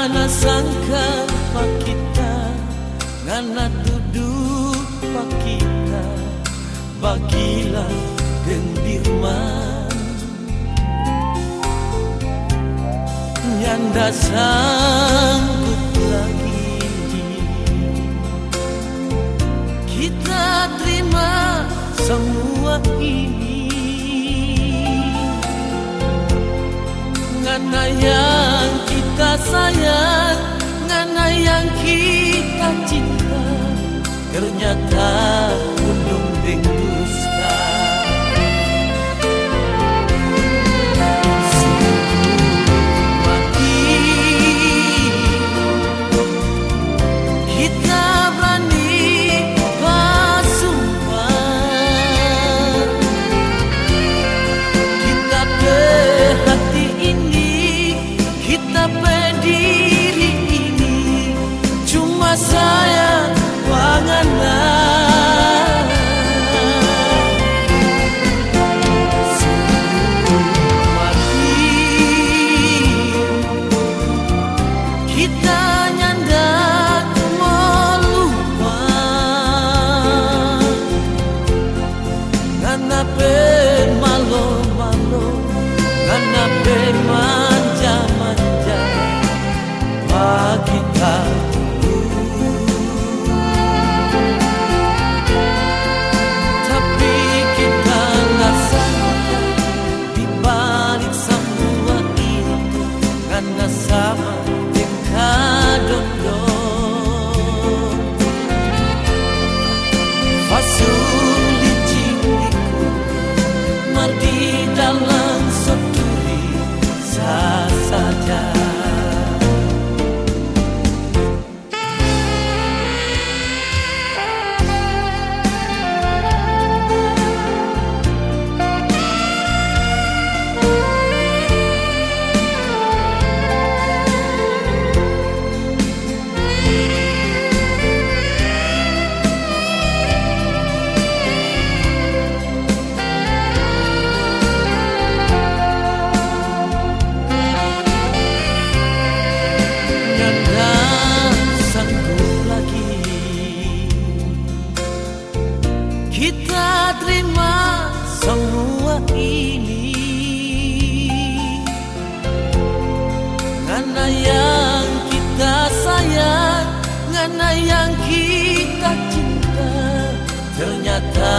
Ngana sangka pak kita Ngana duduk pak kita Bagilah gembirman Nyanda sanggup lagi Kita terima semua ini. Ngana yang kita sayang Ngana yang kita cinta Ternyata gunung rindu Kita terima semua ini. Karena yang kita sayang Karena yang kita cinta Ternyata